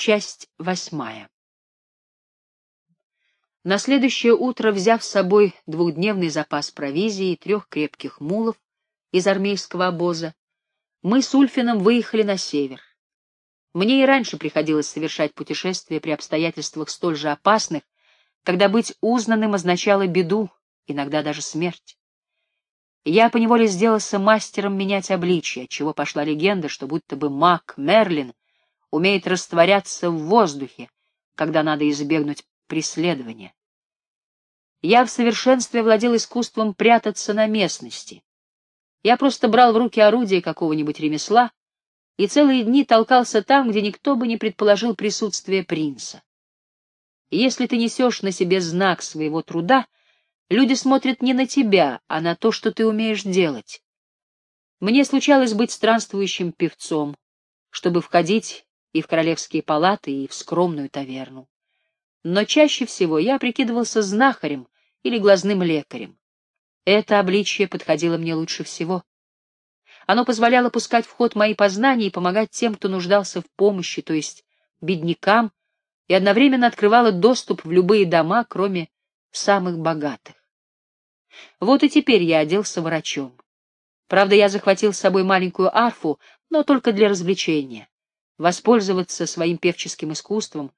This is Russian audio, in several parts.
Часть восьмая. На следующее утро, взяв с собой двухдневный запас провизии и трех крепких мулов из армейского обоза, мы с Ульфином выехали на север. Мне и раньше приходилось совершать путешествия при обстоятельствах столь же опасных, когда быть узнанным означало беду, иногда даже смерть. Я поневоле сделался мастером менять обличье, чего пошла легенда, что будто бы маг Мерлин умеет растворяться в воздухе, когда надо избегнуть преследования. Я в совершенстве владел искусством прятаться на местности. Я просто брал в руки орудие какого-нибудь ремесла и целые дни толкался там, где никто бы не предположил присутствие принца. если ты несешь на себе знак своего труда, люди смотрят не на тебя, а на то, что ты умеешь делать. Мне случалось быть странствующим певцом, чтобы входить и в королевские палаты, и в скромную таверну. Но чаще всего я прикидывался знахарем или глазным лекарем. Это обличье подходило мне лучше всего. Оно позволяло пускать в ход мои познания и помогать тем, кто нуждался в помощи, то есть беднякам, и одновременно открывало доступ в любые дома, кроме самых богатых. Вот и теперь я оделся врачом. Правда, я захватил с собой маленькую арфу, но только для развлечения воспользоваться своим певческим искусством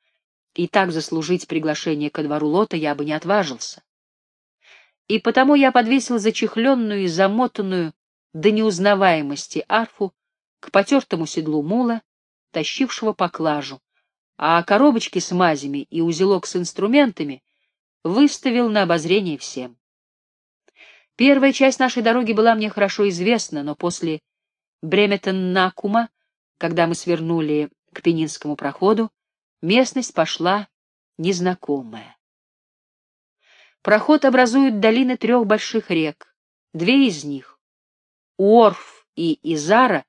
и так заслужить приглашение ко двору Лота я бы не отважился. И потому я подвесил зачехленную и замотанную до неузнаваемости арфу к потертому седлу мула, тащившего поклажу, а коробочки с мазями и узелок с инструментами выставил на обозрение всем. Первая часть нашей дороги была мне хорошо известна, но после Бреметон-Накума когда мы свернули к Пенинскому проходу, местность пошла незнакомая. Проход образует долины трех больших рек. Две из них, Уорф и Изара,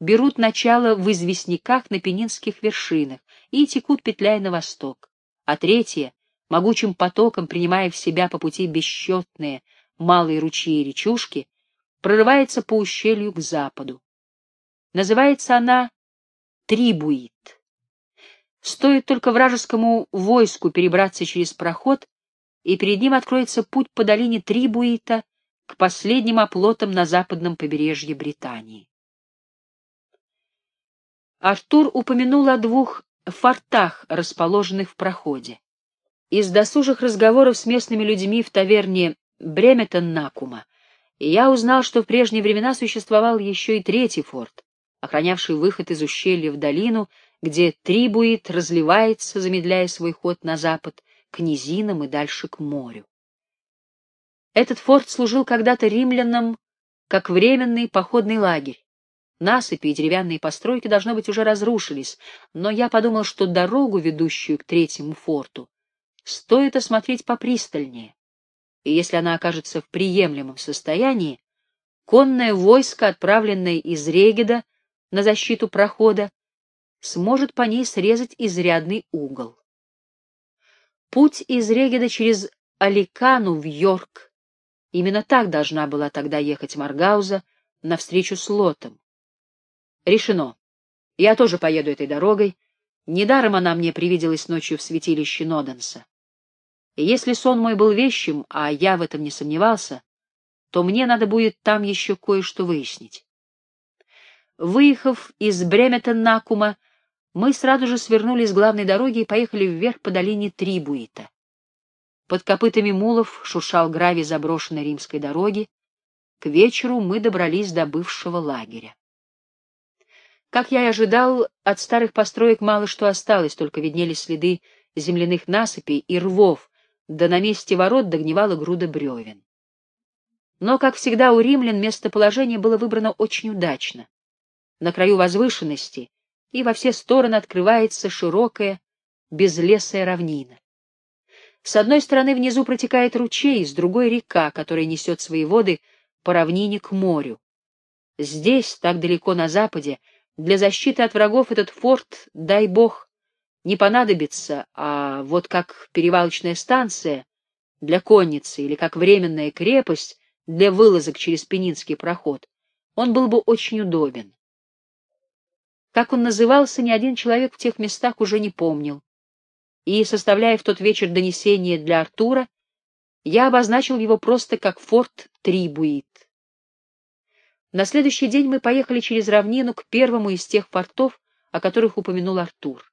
берут начало в известняках на Пенинских вершинах и текут петляя на восток, а третья, могучим потоком принимая в себя по пути бесчетные малые ручьи и речушки, прорывается по ущелью к западу. Называется она Трибуит. Стоит только вражескому войску перебраться через проход, и перед ним откроется путь по долине Трибуита к последним оплотам на западном побережье Британии. Артур упомянул о двух фортах, расположенных в проходе. Из досужих разговоров с местными людьми в таверне Бреметон-Накума я узнал, что в прежние времена существовал еще и третий форт, охранявший выход из ущелья в долину, где Трибуит разливается, замедляя свой ход на запад, к низинам и дальше к морю. Этот форт служил когда-то римлянам как временный походный лагерь. Насыпи и деревянные постройки, должно быть, уже разрушились, но я подумал, что дорогу, ведущую к третьему форту, стоит осмотреть попристальнее. И если она окажется в приемлемом состоянии, конное войско, отправленное из Регеда, на защиту прохода, сможет по ней срезать изрядный угол. Путь из Регеда через Аликану в Йорк. Именно так должна была тогда ехать Маргауза навстречу с Лотом. Решено. Я тоже поеду этой дорогой. Недаром она мне привиделась ночью в святилище Ноденса. И если сон мой был вещим, а я в этом не сомневался, то мне надо будет там еще кое-что выяснить. Выехав из Бреметон-Накума, мы сразу же свернули с главной дороги и поехали вверх по долине Трибуита. Под копытами мулов шуршал гравий заброшенной римской дороги. К вечеру мы добрались до бывшего лагеря. Как я и ожидал, от старых построек мало что осталось, только виднелись следы земляных насыпей и рвов, да на месте ворот догнивала груда бревен. Но, как всегда у римлян, местоположение было выбрано очень удачно на краю возвышенности, и во все стороны открывается широкая безлесая равнина. С одной стороны внизу протекает ручей, с другой — река, которая несет свои воды по равнине к морю. Здесь, так далеко на западе, для защиты от врагов этот форт, дай бог, не понадобится, а вот как перевалочная станция для конницы или как временная крепость для вылазок через Пенинский проход, он был бы очень удобен. Как он назывался, ни один человек в тех местах уже не помнил. И, составляя в тот вечер донесение для Артура, я обозначил его просто как форт Трибуит. На следующий день мы поехали через равнину к первому из тех фортов, о которых упомянул Артур.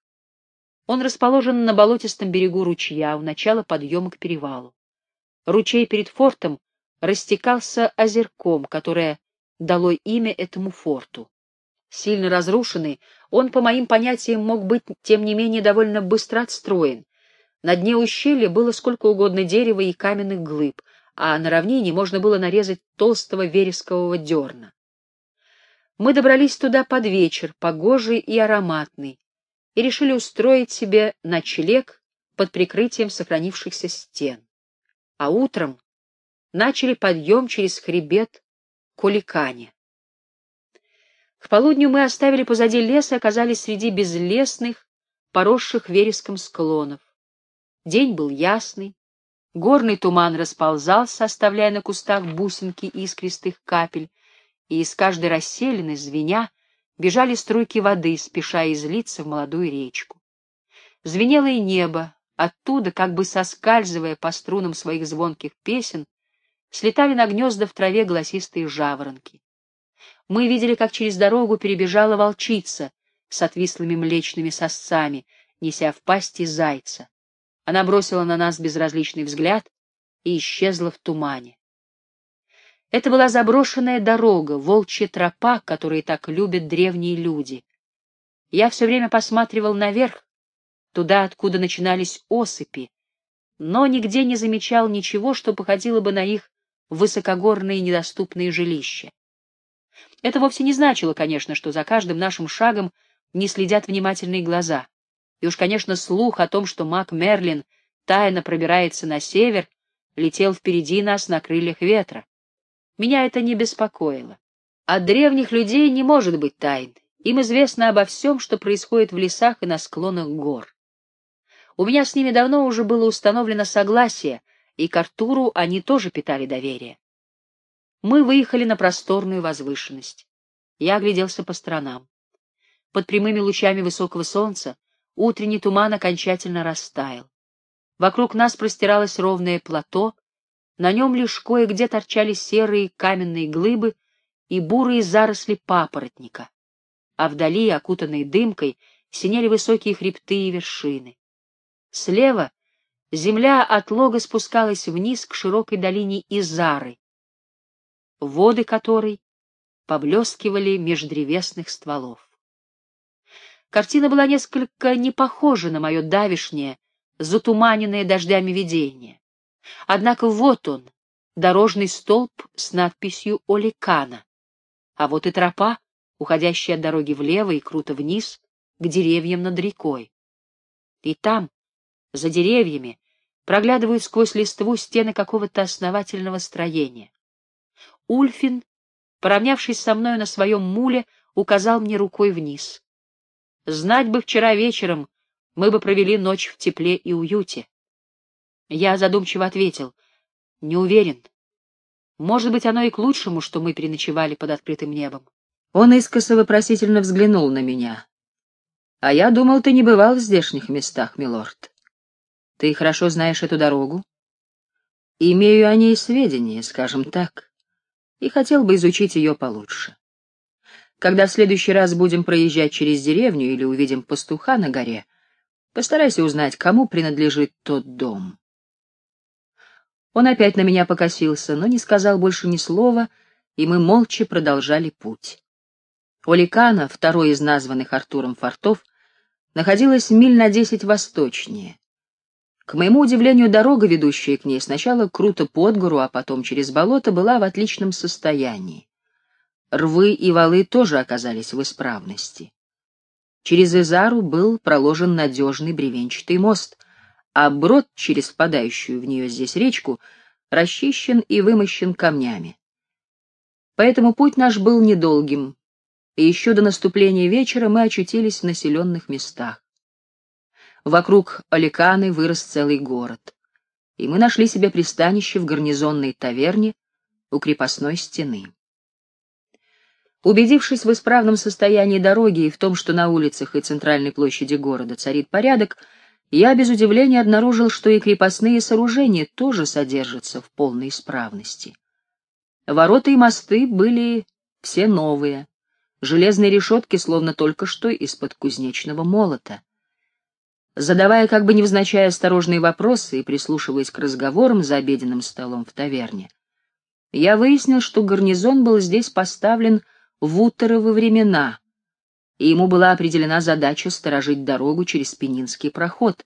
Он расположен на болотистом берегу ручья, у начала подъема к перевалу. Ручей перед фортом растекался озерком, которое дало имя этому форту. Сильно разрушенный, он, по моим понятиям, мог быть, тем не менее, довольно быстро отстроен. На дне ущелья было сколько угодно дерева и каменных глыб, а на равнине можно было нарезать толстого верескового дерна. Мы добрались туда под вечер, погожий и ароматный, и решили устроить себе ночлег под прикрытием сохранившихся стен. А утром начали подъем через хребет Куликане. К полудню мы оставили позади лес и оказались среди безлесных, поросших вереском склонов. День был ясный, горный туман расползался, оставляя на кустах бусинки искристых капель, и из каждой расселины, звеня, бежали струйки воды, спеша излиться в молодую речку. Звенело и небо, оттуда, как бы соскальзывая по струнам своих звонких песен, слетали на гнезда в траве голосистые жаворонки. Мы видели, как через дорогу перебежала волчица с отвислыми млечными сосцами, неся в пасти зайца. Она бросила на нас безразличный взгляд и исчезла в тумане. Это была заброшенная дорога, волчья тропа, которые так любят древние люди. Я все время посматривал наверх, туда, откуда начинались осыпи, но нигде не замечал ничего, что походило бы на их высокогорные недоступные жилища. Это вовсе не значило, конечно, что за каждым нашим шагом не следят внимательные глаза. И уж, конечно, слух о том, что маг Мерлин тайно пробирается на север, летел впереди нас на крыльях ветра. Меня это не беспокоило. От древних людей не может быть тайн. Им известно обо всем, что происходит в лесах и на склонах гор. У меня с ними давно уже было установлено согласие, и к Артуру они тоже питали доверие. Мы выехали на просторную возвышенность. Я огляделся по сторонам. Под прямыми лучами высокого солнца утренний туман окончательно растаял. Вокруг нас простиралось ровное плато, на нем лишь кое-где торчали серые каменные глыбы и бурые заросли папоротника, а вдали, окутанные дымкой, синели высокие хребты и вершины. Слева земля от лога спускалась вниз к широкой долине Изары, воды которой поблескивали меж древесных стволов. Картина была несколько не похожа на мое давишнее, затуманенное дождями видение. Однако вот он, дорожный столб с надписью «Оликана», а вот и тропа, уходящая от дороги влево и круто вниз, к деревьям над рекой. И там, за деревьями, проглядывают сквозь листву стены какого-то основательного строения. Ульфин, поравнявшись со мною на своем муле, указал мне рукой вниз. Знать бы вчера вечером, мы бы провели ночь в тепле и уюте. Я задумчиво ответил. Не уверен. Может быть, оно и к лучшему, что мы переночевали под открытым небом. Он искоса вопросительно взглянул на меня. А я думал, ты не бывал в здешних местах, милорд. Ты хорошо знаешь эту дорогу? Имею о ней сведения, скажем так и хотел бы изучить ее получше. Когда в следующий раз будем проезжать через деревню или увидим пастуха на горе, постарайся узнать, кому принадлежит тот дом. Он опять на меня покосился, но не сказал больше ни слова, и мы молча продолжали путь. Оликана, второй из названных Артуром фортов, находилась миль на десять восточнее. К моему удивлению, дорога, ведущая к ней, сначала круто под гору, а потом через болото, была в отличном состоянии. Рвы и валы тоже оказались в исправности. Через Изару был проложен надежный бревенчатый мост, а брод через впадающую в нее здесь речку расчищен и вымощен камнями. Поэтому путь наш был недолгим, и еще до наступления вечера мы очутились в населенных местах. Вокруг Аликаны вырос целый город. И мы нашли себе пристанище в гарнизонной таверне у крепостной стены. Убедившись в исправном состоянии дороги и в том, что на улицах и центральной площади города царит порядок, я без удивления обнаружил, что и крепостные сооружения тоже содержатся в полной исправности. Ворота и мосты были все новые, железные решетки словно только что из-под кузнечного молота. Задавая как бы невзначай осторожные вопросы и прислушиваясь к разговорам за обеденным столом в таверне, я выяснил, что гарнизон был здесь поставлен в утеровы времена, и ему была определена задача сторожить дорогу через Пенинский проход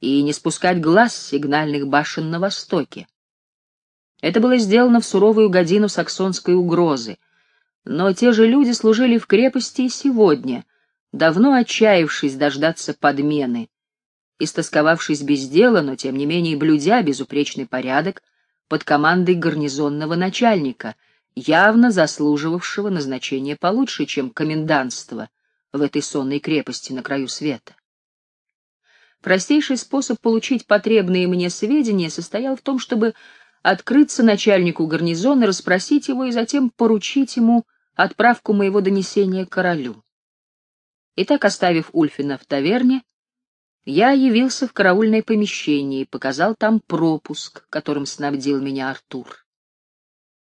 и не спускать глаз с сигнальных башен на востоке. Это было сделано в суровую годину саксонской угрозы, но те же люди служили в крепости и сегодня, давно отчаявшись дождаться подмены, истосковавшись без дела, но тем не менее блюдя безупречный порядок под командой гарнизонного начальника, явно заслуживавшего назначения получше, чем комендантство в этой сонной крепости на краю света. Простейший способ получить потребные мне сведения состоял в том, чтобы открыться начальнику гарнизона, расспросить его и затем поручить ему отправку моего донесения королю. Итак, оставив Ульфина в таверне, я явился в караульное помещение и показал там пропуск, которым снабдил меня Артур.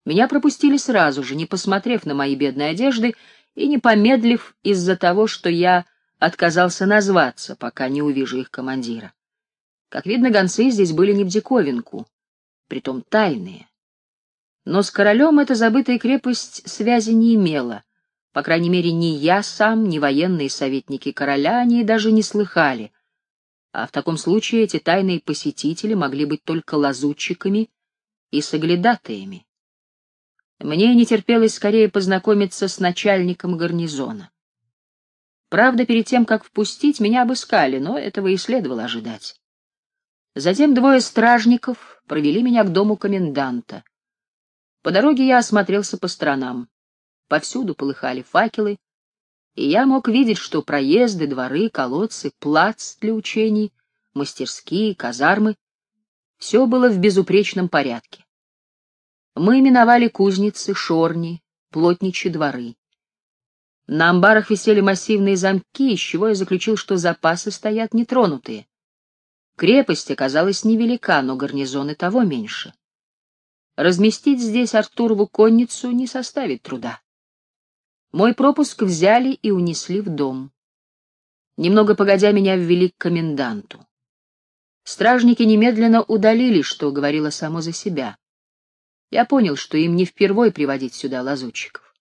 Меня пропустили сразу же, не посмотрев на мои бедные одежды и не помедлив из-за того, что я отказался назваться, пока не увижу их командира. Как видно, гонцы здесь были не в диковинку, притом тайные. Но с королем эта забытая крепость связи не имела, по крайней мере, ни я сам, ни военные советники короля они даже не слыхали, а в таком случае эти тайные посетители могли быть только лазутчиками и соглядатаями. Мне не терпелось скорее познакомиться с начальником гарнизона. Правда, перед тем, как впустить, меня обыскали, но этого и следовало ожидать. Затем двое стражников провели меня к дому коменданта. По дороге я осмотрелся по сторонам. Повсюду полыхали факелы, и я мог видеть, что проезды, дворы, колодцы, плац для учений, мастерские, казармы — все было в безупречном порядке. Мы миновали кузницы, шорни, плотничьи дворы. На амбарах висели массивные замки, из чего я заключил, что запасы стоят нетронутые. Крепость оказалась невелика, но гарнизоны того меньше. Разместить здесь Артурову конницу не составит труда. Мой пропуск взяли и унесли в дом. Немного погодя меня ввели к коменданту. Стражники немедленно удалили, что говорило само за себя. Я понял, что им не впервой приводить сюда лазутчиков,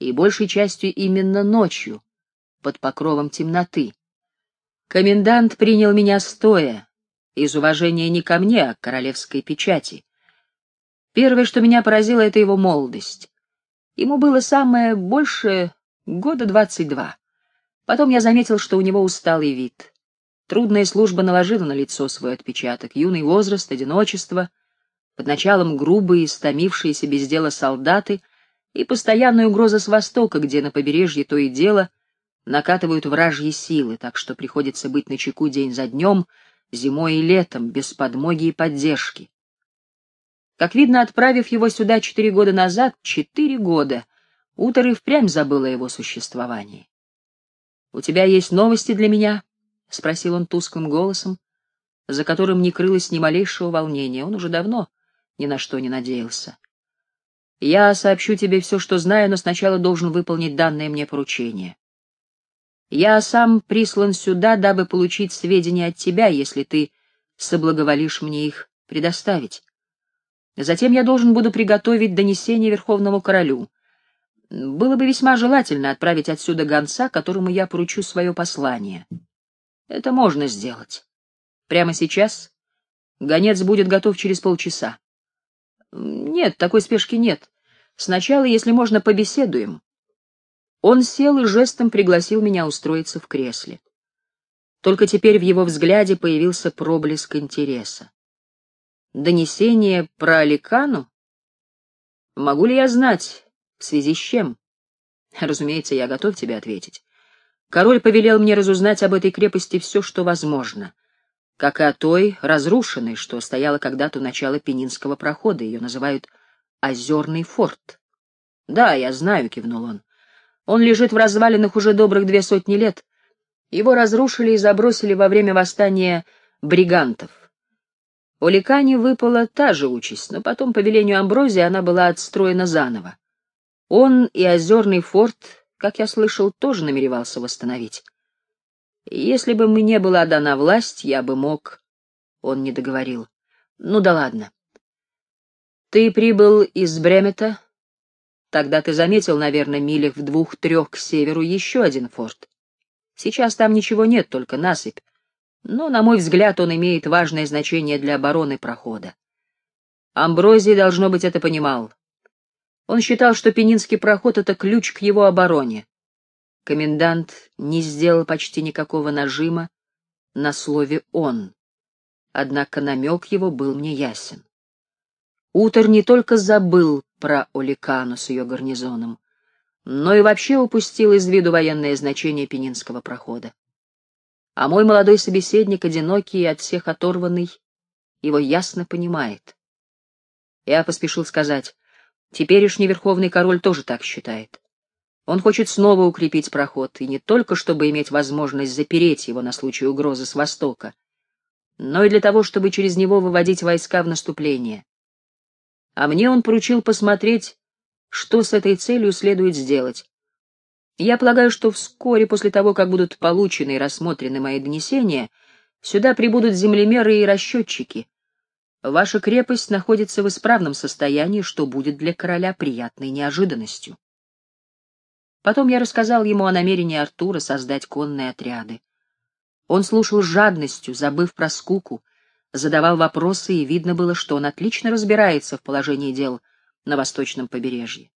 и большей частью именно ночью, под покровом темноты. Комендант принял меня стоя, из уважения не ко мне, а к королевской печати. Первое, что меня поразило, — это его молодость. Ему было самое большее года двадцать два. Потом я заметил, что у него усталый вид. Трудная служба наложила на лицо свой отпечаток. Юный возраст, одиночество — под началом грубые, стомившиеся без дела солдаты и постоянная угроза с востока, где на побережье то и дело накатывают вражьи силы, так что приходится быть начеку день за днем, зимой и летом, без подмоги и поддержки. Как видно, отправив его сюда четыре года назад, четыре года, Утор и впрямь забыл о его существовании. — У тебя есть новости для меня? — спросил он тусклым голосом, за которым не крылось ни малейшего волнения. Он уже давно ни на что не надеялся. Я сообщу тебе все, что знаю, но сначала должен выполнить данное мне поручение. Я сам прислан сюда, дабы получить сведения от тебя, если ты соблаговолишь мне их предоставить. Затем я должен буду приготовить донесение Верховному Королю. Было бы весьма желательно отправить отсюда гонца, которому я поручу свое послание. Это можно сделать. Прямо сейчас гонец будет готов через полчаса. Нет, такой спешки нет. Сначала, если можно, побеседуем. Он сел и жестом пригласил меня устроиться в кресле. Только теперь в его взгляде появился проблеск интереса. Донесение про Аликану? Могу ли я знать, в связи с чем? Разумеется, я готов тебе ответить. Король повелел мне разузнать об этой крепости все, что возможно — как и о той разрушенной, что стояла когда-то у начала Пенинского прохода. Ее называют «Озерный форт». — Да, я знаю, — кивнул он. Он лежит в развалинах уже добрых две сотни лет. Его разрушили и забросили во время восстания бригантов. У Ликани выпала та же участь, но потом, по велению Амброзия, она была отстроена заново. Он и озерный форт, как я слышал, тоже намеревался восстановить. Если бы мне была дана власть, я бы мог... Он не договорил. Ну да ладно. Ты прибыл из Бремета? Тогда ты заметил, наверное, милях в двух-трех к северу еще один форт. Сейчас там ничего нет, только насыпь. Но, на мой взгляд, он имеет важное значение для обороны прохода. Амброзий, должно быть, это понимал. Он считал, что Пенинский проход — это ключ к его обороне. Комендант не сделал почти никакого нажима на слове «он», однако намек его был мне ясен. Утор не только забыл про Оликану с ее гарнизоном, но и вообще упустил из виду военное значение Пенинского прохода. А мой молодой собеседник, одинокий и от всех оторванный, его ясно понимает. Я поспешил сказать, теперешний верховный король тоже так считает. Он хочет снова укрепить проход, и не только чтобы иметь возможность запереть его на случай угрозы с востока, но и для того, чтобы через него выводить войска в наступление. А мне он поручил посмотреть, что с этой целью следует сделать. Я полагаю, что вскоре после того, как будут получены и рассмотрены мои донесения, сюда прибудут землемеры и расчетчики. Ваша крепость находится в исправном состоянии, что будет для короля приятной неожиданностью. Потом я рассказал ему о намерении Артура создать конные отряды. Он слушал с жадностью, забыв про скуку, задавал вопросы, и видно было, что он отлично разбирается в положении дел на восточном побережье.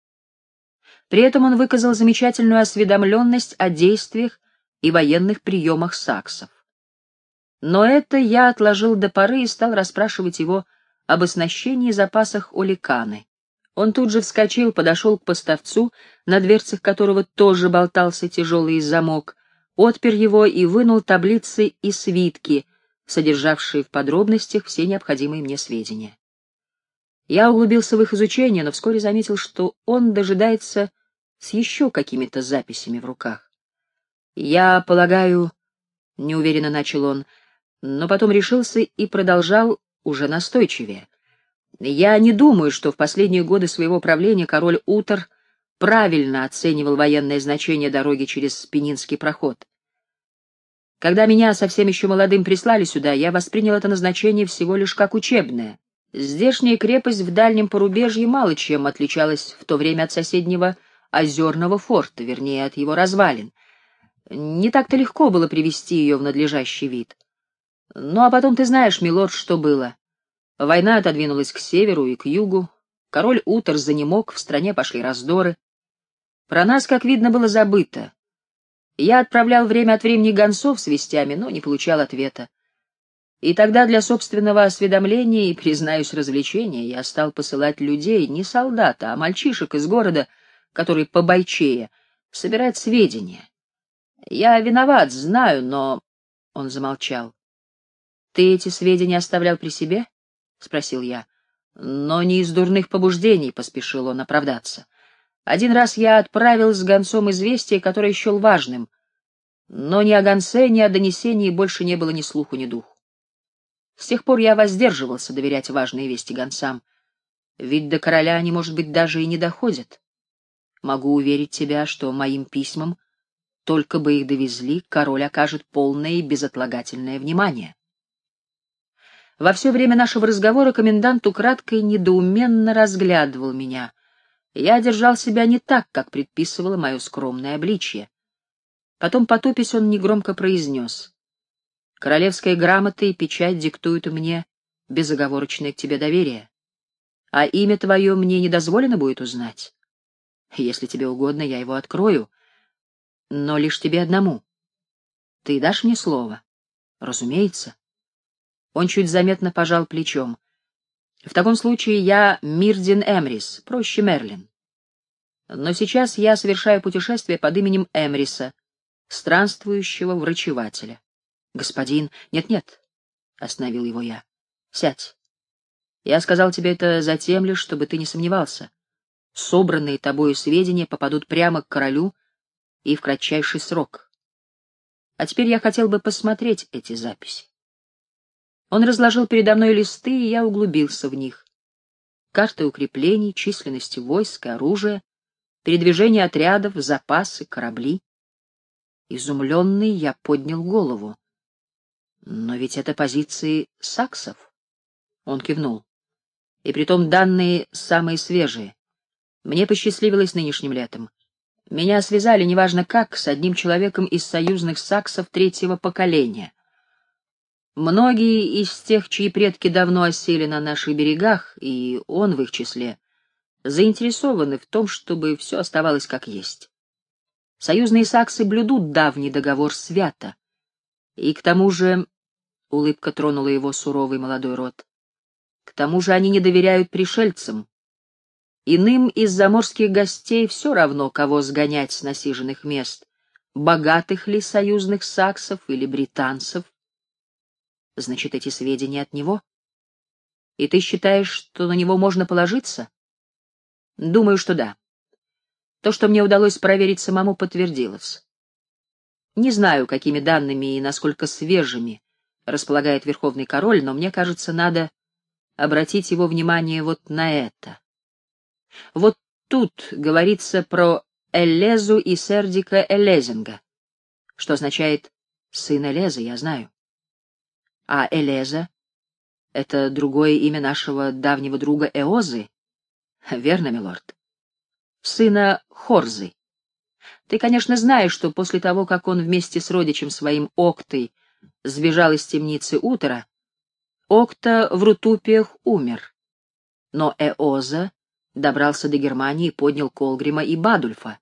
При этом он выказал замечательную осведомленность о действиях и военных приемах саксов. Но это я отложил до поры и стал расспрашивать его об оснащении и запасах Оликаны. Он тут же вскочил, подошел к поставцу, на дверцах которого тоже болтался тяжелый замок, отпер его и вынул таблицы и свитки, содержавшие в подробностях все необходимые мне сведения. Я углубился в их изучение, но вскоре заметил, что он дожидается с еще какими-то записями в руках. «Я полагаю...» — неуверенно начал он, но потом решился и продолжал уже настойчивее. Я не думаю, что в последние годы своего правления король Утор правильно оценивал военное значение дороги через Пенинский проход. Когда меня совсем еще молодым прислали сюда, я воспринял это назначение всего лишь как учебное. Здешняя крепость в дальнем порубежье мало чем отличалась в то время от соседнего озерного форта, вернее, от его развалин. Не так-то легко было привести ее в надлежащий вид. Ну, а потом ты знаешь, милорд, что было. Война отодвинулась к северу и к югу. Король Утор занемог, в стране пошли раздоры. Про нас, как видно, было забыто. Я отправлял время от времени гонцов с вестями, но не получал ответа. И тогда для собственного осведомления и, признаюсь, развлечения я стал посылать людей, не солдата, а мальчишек из города, который побойчее, собирать сведения. Я виноват, знаю, но... Он замолчал. Ты эти сведения оставлял при себе? — спросил я. Но не из дурных побуждений, — поспешил он оправдаться. Один раз я отправил с гонцом известие, которое счел важным, но ни о гонце, ни о донесении больше не было ни слуху, ни духу. С тех пор я воздерживался доверять важные вести гонцам, ведь до короля они, может быть, даже и не доходят. Могу уверить тебя, что моим письмам, только бы их довезли, король окажет полное и безотлагательное внимание. Во все время нашего разговора комендант украдкой недоуменно разглядывал меня. Я держал себя не так, как предписывало мое скромное обличье. Потом, потупясь, он негромко произнес. «Королевская грамота и печать диктуют мне безоговорочное к тебе доверие. А имя твое мне не дозволено будет узнать. Если тебе угодно, я его открою, но лишь тебе одному. Ты дашь мне слово? Разумеется. Он чуть заметно пожал плечом. В таком случае я Мирдин Эмрис, проще Мерлин. Но сейчас я совершаю путешествие под именем Эмриса, странствующего врачевателя. Господин, нет-нет, остановил его я. Сядь. Я сказал тебе это затем лишь, чтобы ты не сомневался. Собранные тобою сведения попадут прямо к королю и в кратчайший срок. А теперь я хотел бы посмотреть эти записи. Он разложил передо мной листы, и я углубился в них. Карты укреплений, численности войск и оружия, передвижение отрядов, запасы, корабли. Изумленный я поднял голову. Но ведь это позиции саксов. Он кивнул. И притом данные самые свежие. Мне посчастливилось нынешним летом. Меня связали, неважно как, с одним человеком из союзных саксов третьего поколения. Многие из тех, чьи предки давно осели на наших берегах, и он в их числе, заинтересованы в том, чтобы все оставалось как есть. Союзные саксы блюдут давний договор свято. И к тому же, — улыбка тронула его суровый молодой рот, — к тому же они не доверяют пришельцам. Иным из заморских гостей все равно, кого сгонять с насиженных мест, богатых ли союзных саксов или британцев, Значит, эти сведения от него? И ты считаешь, что на него можно положиться? Думаю, что да. То, что мне удалось проверить самому, подтвердилось. Не знаю, какими данными и насколько свежими располагает Верховный Король, но мне кажется, надо обратить его внимание вот на это. Вот тут говорится про Элезу и Сердика Элезинга, что означает «сын Элеза», я знаю. А Элеза — это другое имя нашего давнего друга Эозы? Верно, милорд. Сына Хорзы. Ты, конечно, знаешь, что после того, как он вместе с родичем своим Октой сбежал из темницы утра, Окта в Рутупиях умер. Но Эоза добрался до Германии и поднял Колгрима и Бадульфа,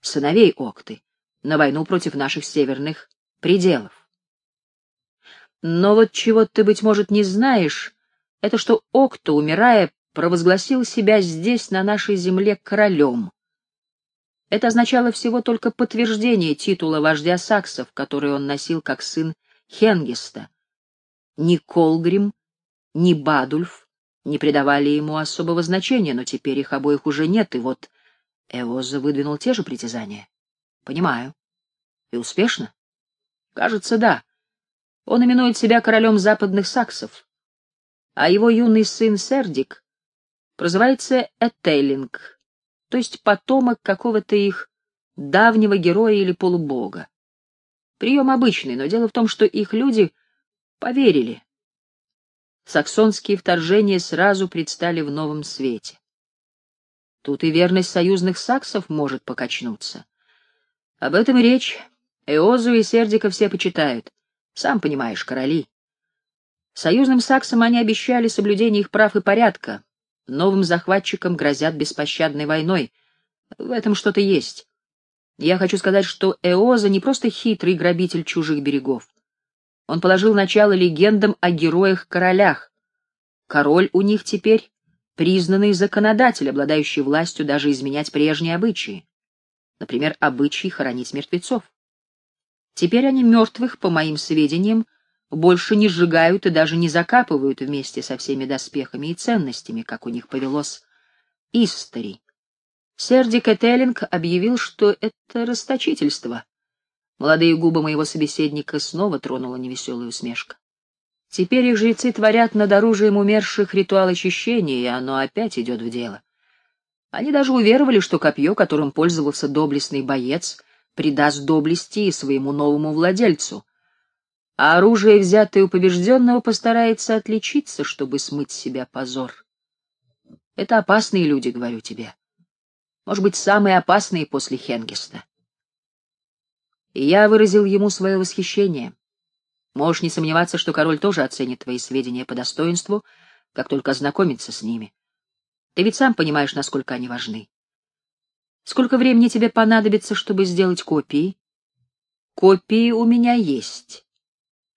сыновей Окты, на войну против наших северных пределов. Но вот чего ты, быть может, не знаешь, это что Окто, умирая, провозгласил себя здесь, на нашей земле, королем. Это означало всего только подтверждение титула вождя саксов, который он носил как сын Хенгиста. Ни Колгрим, ни Бадульф не придавали ему особого значения, но теперь их обоих уже нет, и вот Эвоза выдвинул те же притязания. Понимаю. И успешно? Кажется, да. Он именует себя королем западных саксов, а его юный сын Сердик прозывается Этеллинг, то есть потомок какого-то их давнего героя или полубога. Прием обычный, но дело в том, что их люди поверили. Саксонские вторжения сразу предстали в новом свете. Тут и верность союзных саксов может покачнуться. Об этом и речь. Эозу и Сердика все почитают. Сам понимаешь, короли. Союзным саксам они обещали соблюдение их прав и порядка. Новым захватчикам грозят беспощадной войной. В этом что-то есть. Я хочу сказать, что Эоза не просто хитрый грабитель чужих берегов. Он положил начало легендам о героях-королях. Король у них теперь признанный законодатель, обладающий властью даже изменять прежние обычаи. Например, обычай хоронить мертвецов. Теперь они мертвых, по моим сведениям, больше не сжигают и даже не закапывают вместе со всеми доспехами и ценностями, как у них повелось истори. Серди Кэтеллинг объявил, что это расточительство. Молодые губы моего собеседника снова тронула невеселая усмешка. Теперь их жрецы творят над оружием умерших ритуал очищения, и оно опять идет в дело. Они даже уверовали, что копье, которым пользовался доблестный боец, придаст доблести и своему новому владельцу, а оружие, взятое у побежденного, постарается отличиться, чтобы смыть с себя позор. Это опасные люди, говорю тебе. Может быть, самые опасные после Хенгиста. И я выразил ему свое восхищение. Можешь не сомневаться, что король тоже оценит твои сведения по достоинству, как только ознакомится с ними. Ты ведь сам понимаешь, насколько они важны. Сколько времени тебе понадобится, чтобы сделать копии? Копии у меня есть.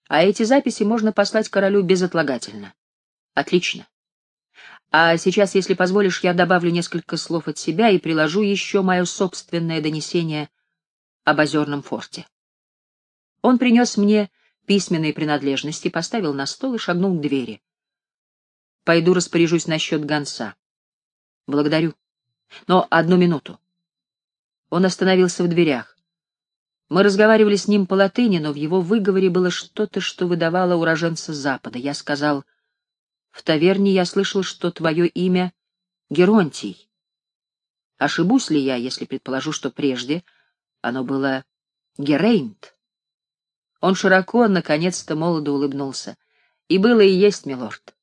А эти записи можно послать королю безотлагательно. Отлично. А сейчас, если позволишь, я добавлю несколько слов от себя и приложу еще мое собственное донесение об озерном форте. Он принес мне письменные принадлежности, поставил на стол и шагнул к двери. Пойду распоряжусь насчет гонца. Благодарю. Но одну минуту. Он остановился в дверях. Мы разговаривали с ним по латыни, но в его выговоре было что-то, что выдавало уроженца Запада. Я сказал, в таверне я слышал, что твое имя Геронтий. Ошибусь ли я, если предположу, что прежде оно было Герейнт? Он широко, наконец-то, молодо улыбнулся. И было и есть, милорд.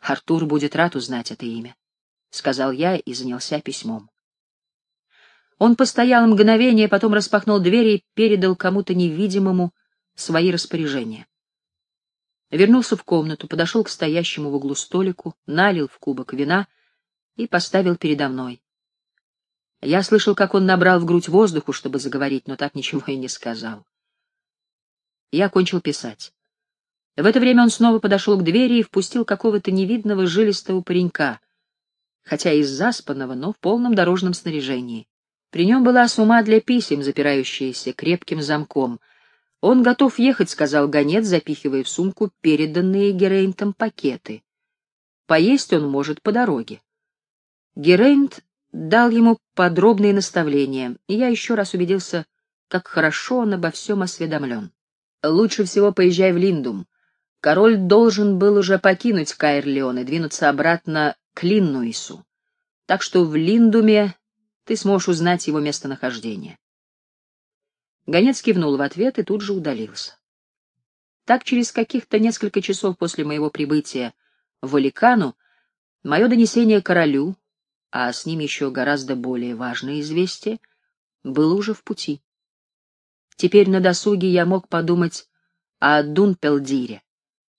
Артур будет рад узнать это имя, — сказал я и занялся письмом. Он постоял мгновение, потом распахнул дверь и передал кому-то невидимому свои распоряжения. Вернулся в комнату, подошел к стоящему в углу столику, налил в кубок вина и поставил передо мной. Я слышал, как он набрал в грудь воздуху, чтобы заговорить, но так ничего и не сказал. Я кончил писать. В это время он снова подошел к двери и впустил какого-то невидного жилистого паренька, хотя и заспанного, но в полном дорожном снаряжении. При нем была сума для писем, запирающаяся крепким замком. «Он готов ехать», — сказал гонец, запихивая в сумку переданные Герейнтом пакеты. «Поесть он может по дороге». Герейнт дал ему подробные наставления, и я еще раз убедился, как хорошо он обо всем осведомлен. «Лучше всего поезжай в Линдум. Король должен был уже покинуть Каэрлеон и двинуться обратно к Линнуису. Так что в Линдуме ты сможешь узнать его местонахождение. Гонец кивнул в ответ и тут же удалился. Так через каких-то несколько часов после моего прибытия в Валикану мое донесение королю, а с ним еще гораздо более важное известие, было уже в пути. Теперь на досуге я мог подумать о Дунпелдире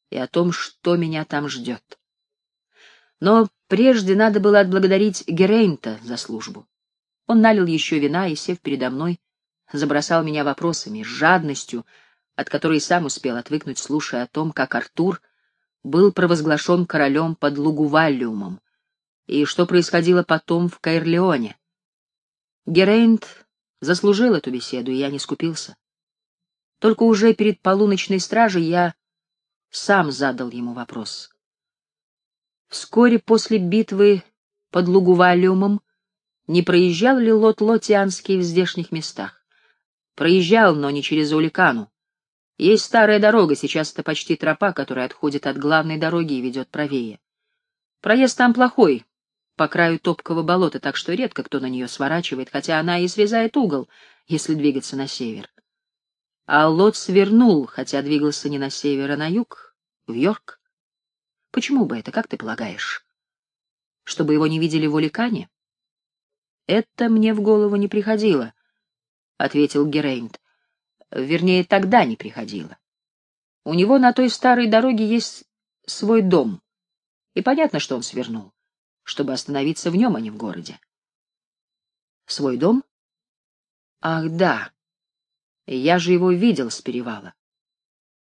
и о том, что меня там ждет. Но прежде надо было отблагодарить Герейнта за службу. Он налил еще вина и, сев передо мной, забросал меня вопросами, с жадностью, от которой сам успел отвыкнуть, слушая о том, как Артур был провозглашен королем под Лугувалиумом, и что происходило потом в Каэрлеоне. Герейнт заслужил эту беседу, и я не скупился. Только уже перед полуночной стражей я сам задал ему вопрос. Вскоре после битвы под Лугувалиумом не проезжал ли лот Лотианский в здешних местах? Проезжал, но не через Уликану. Есть старая дорога, сейчас это почти тропа, которая отходит от главной дороги и ведет правее. Проезд там плохой, по краю топкого болота, так что редко кто на нее сворачивает, хотя она и срезает угол, если двигаться на север. А лот свернул, хотя двигался не на север, а на юг, в Йорк. Почему бы это, как ты полагаешь? Чтобы его не видели в Уликане? Это мне в голову не приходило, — ответил Герейнт. Вернее, тогда не приходило. У него на той старой дороге есть свой дом, и понятно, что он свернул, чтобы остановиться в нем, а не в городе. Свой дом? Ах, да. Я же его видел с перевала.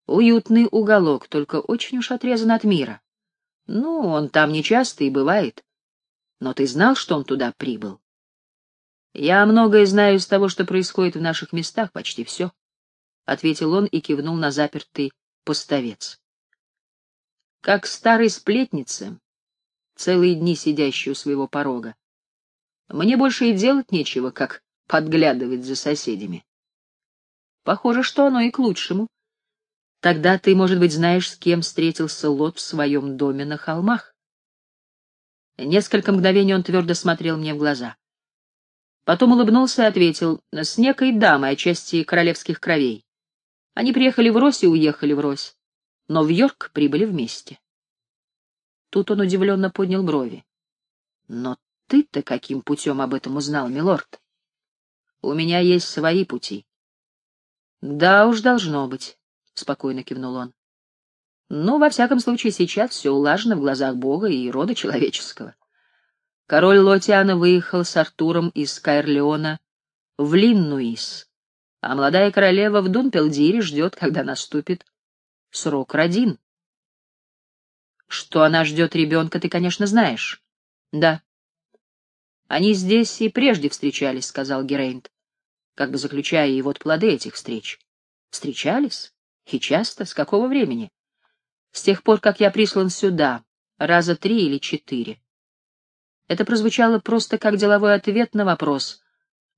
Уютный уголок, только очень уж отрезан от мира. Ну, он там нечасто и бывает. Но ты знал, что он туда прибыл? Я многое знаю из того, что происходит в наших местах, почти все, — ответил он и кивнул на запертый поставец. Как старой сплетнице, целые дни сидящей у своего порога. Мне больше и делать нечего, как подглядывать за соседями. Похоже, что оно и к лучшему. Тогда ты, может быть, знаешь, с кем встретился Лот в своем доме на холмах. Несколько мгновений он твердо смотрел мне в глаза. Потом улыбнулся и ответил, с некой дамой отчасти королевских кровей. Они приехали в Рось и уехали в Рось, но в Йорк прибыли вместе. Тут он удивленно поднял брови. Но ты-то каким путем об этом узнал, милорд? У меня есть свои пути. Да уж должно быть, — спокойно кивнул он. Ну, во всяком случае, сейчас все улажено в глазах Бога и рода человеческого. Король Лотиана выехал с Артуром из Кайрлеона в Линнуис, а молодая королева в Дунпелдире ждет, когда наступит срок родин. Что она ждет ребенка, ты, конечно, знаешь. Да. Они здесь и прежде встречались, — сказал Герейнт, как бы заключая и вот плоды этих встреч. Встречались? И часто? С какого времени? С тех пор, как я прислан сюда, раза три или четыре. Это прозвучало просто как деловой ответ на вопрос,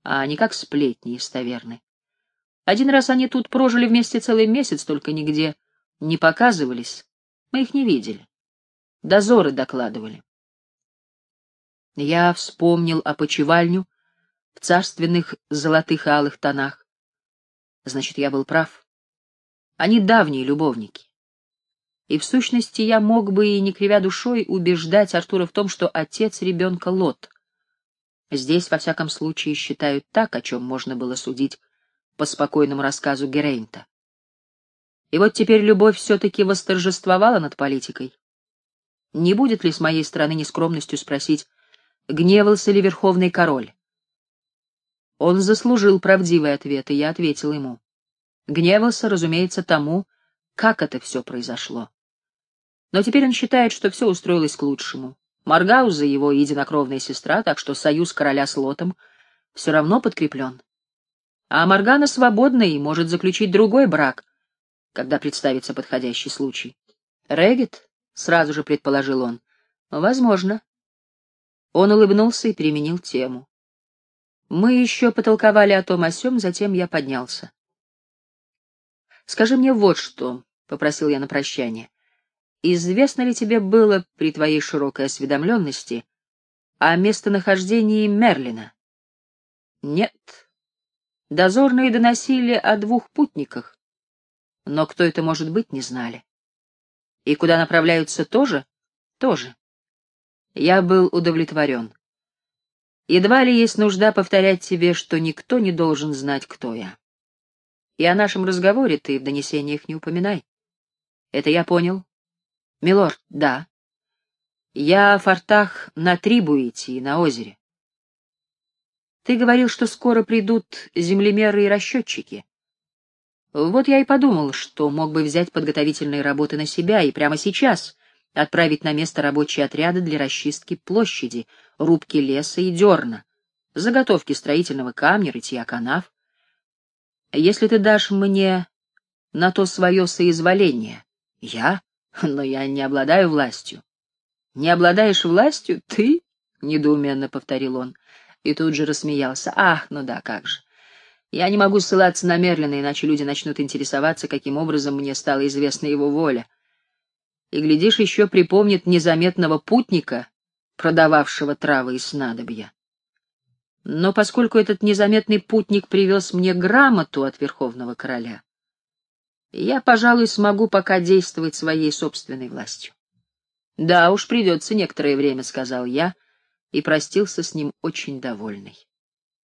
а не как сплетни из таверны. Один раз они тут прожили вместе целый месяц, только нигде не показывались. Мы их не видели. Дозоры докладывали. Я вспомнил опочивальню в царственных золотых и алых тонах. Значит, я был прав. Они давние любовники. И в сущности я мог бы, и не кривя душой, убеждать Артура в том, что отец ребенка Лот. Здесь, во всяком случае, считают так, о чем можно было судить по спокойному рассказу Герейнта. И вот теперь любовь все-таки восторжествовала над политикой. Не будет ли с моей стороны нескромностью спросить, гневался ли верховный король? Он заслужил правдивый ответ, и я ответил ему. Гневался, разумеется, тому, как это все произошло. Но теперь он считает, что все устроилось к лучшему. Маргауза — его единокровная сестра, так что союз короля с Лотом все равно подкреплен. А Маргана свободна и может заключить другой брак, когда представится подходящий случай. Регет, — сразу же предположил он, — возможно. Он улыбнулся и переменил тему. Мы еще потолковали о том о сём, затем я поднялся. — Скажи мне вот что, — попросил я на прощание. — Известно ли тебе было при твоей широкой осведомленности о местонахождении Мерлина? — Нет, Дозорные доносили о двух путниках, но кто это может быть, не знали. И куда направляются тоже? Тоже. Я был удовлетворен. Едва ли есть нужда повторять тебе, что никто не должен знать, кто я. И о нашем разговоре ты в донесениях не упоминай. Это я понял. Милорд, да. Я в фортах на Трибуите и на озере. Ты говорил, что скоро придут землемеры и расчетчики. Вот я и подумал, что мог бы взять подготовительные работы на себя и прямо сейчас отправить на место рабочие отряды для расчистки площади, рубки леса и дерна, заготовки строительного камня, рытья канав. Если ты дашь мне на то свое соизволение, я? Но я не обладаю властью. Не обладаешь властью? Ты? — недоуменно повторил он и тут же рассмеялся. «Ах, ну да, как же. Я не могу ссылаться на Мерлина, иначе люди начнут интересоваться, каким образом мне стала известна его воля. И, глядишь, еще припомнит незаметного путника, продававшего травы и снадобья. Но поскольку этот незаметный путник привез мне грамоту от Верховного Короля, я, пожалуй, смогу пока действовать своей собственной властью. — Да уж, придется некоторое время, — сказал я, — и простился с ним очень довольный.